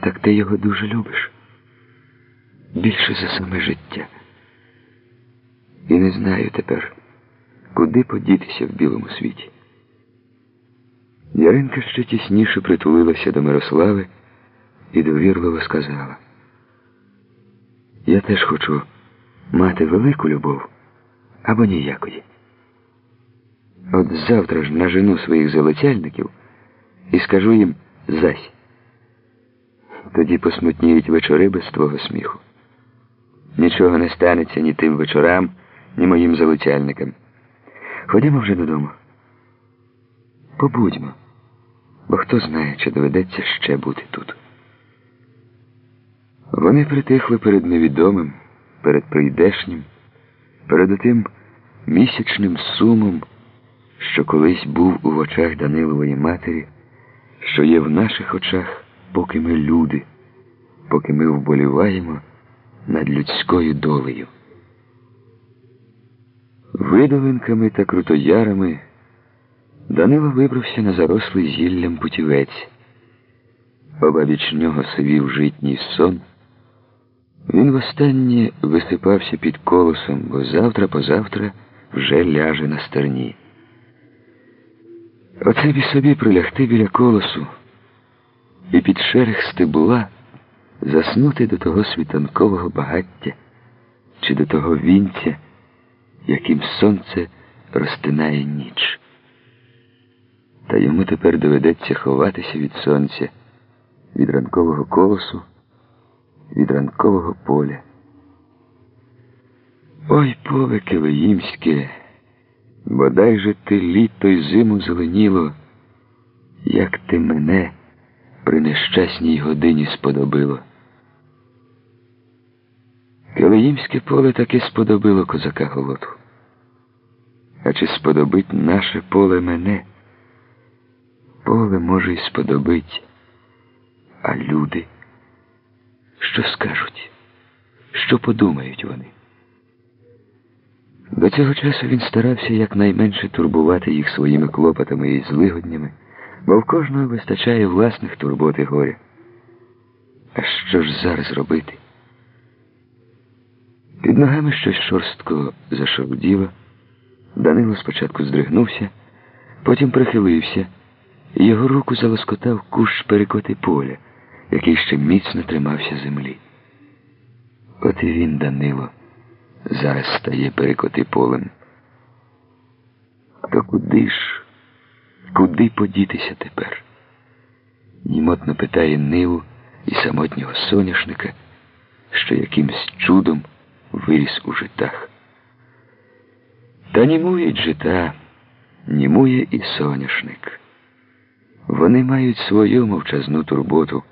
Так ти його дуже любиш. Більше за саме життя. І не знаю тепер, куди подітися в білому світі. Яринка ще тісніше притулилася до Мирослави і довірливо сказала. Я теж хочу мати велику любов або ніякої. От завтра ж нажену своїх золотяльників і скажу їм зась. Тоді посмутніють вечори без твого сміху. Нічого не станеться ні тим вечорам, ні моїм залучальникам. Ходімо вже додому. Побудьмо, бо хто знає, чи доведеться ще бути тут. Вони притихли перед невідомим, перед прийдешнім, перед тим місячним сумом, що колись був у очах Данилової матері, що є в наших очах, поки ми люди, поки ми вболіваємо над людською долею. Видолинками та крутоярами Данило вибрався на зарослий зіллям путівець. Обабіч нього сивів житній сон. Він востаннє висипався під колосом, бо завтра позавтра вже ляже на стерні. Оце собі прилягти біля колосу і під шерех стебла заснути до того світанкового багаття чи до того вінця, яким сонце розтинає ніч. Та йому тепер доведеться ховатися від сонця, від ранкового колосу, від ранкового поля. Ой, поле Кивеїмське, бодай же ти літо й зиму зеленіло, як ти мене при нещасній годині сподобило. Килиїмське поле таки сподобило козака голоту. А чи сподобить наше поле мене? Поле може й сподобить, а люди, що скажуть, що подумають вони? До цього часу він старався якнайменше турбувати їх своїми клопотами і злигоднями, бо в кожного вистачає власних турбот і горя. А що ж зараз робити? Під ногами щось шорстко зашовділо. Данило спочатку здригнувся, потім прихилився, і його руку залоскотав кущ перекоти поля, який ще міцно тримався землі. От і він, Данило, зараз стає перекоти полем. То куди ж, куди подітися тепер? Німотно питає Ниву і самотнього соняшника, що якимсь чудом виріс у житах. Та німують жита, німує і соняшник. Вони мають свою мовчазну турботу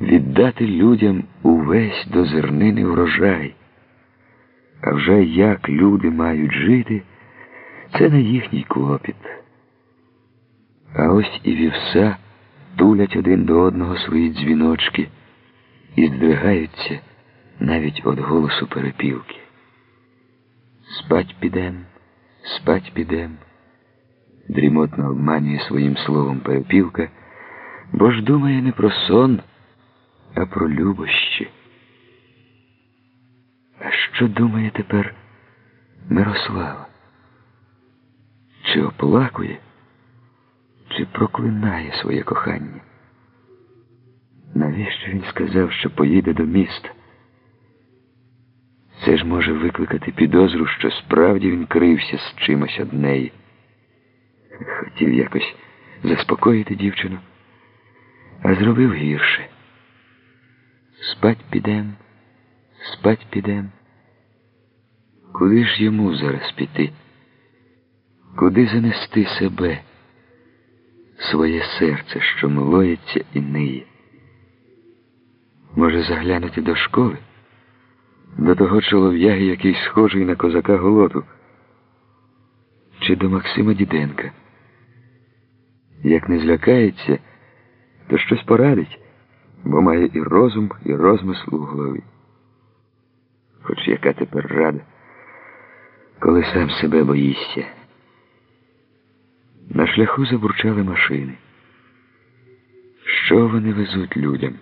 віддати людям увесь до зернини врожай. А вже як люди мають жити, це не їхній клопіт. А ось і вівса тулять один до одного свої дзвіночки і здригаються навіть від голосу перепілки. Спать підем, спать підем, дрімотно обманює своїм словом перепілка, бо ж думає не про сон, а про любощі. А що думає тепер Мирослава? Чи оплакує, чи проклинає своє кохання? Навіщо він сказав, що поїде до міста? Це ж може викликати підозру, що справді він крився з чимось од неї. Хотів якось заспокоїти дівчину, а зробив гірше. Спать підем, спать підем. Куди ж йому зараз піти? Куди занести себе, своє серце, що милується і ниє? Може, заглянути до школи? До того чолов'яги, який схожий на козака голоту, чи до Максима Діденка. Як не злякається, то щось порадить, бо має і розум, і розмисл у голові. Хоч яка тепер рада, коли сам себе боїшся. Шляху забурчали машини. Що вони везуть людям?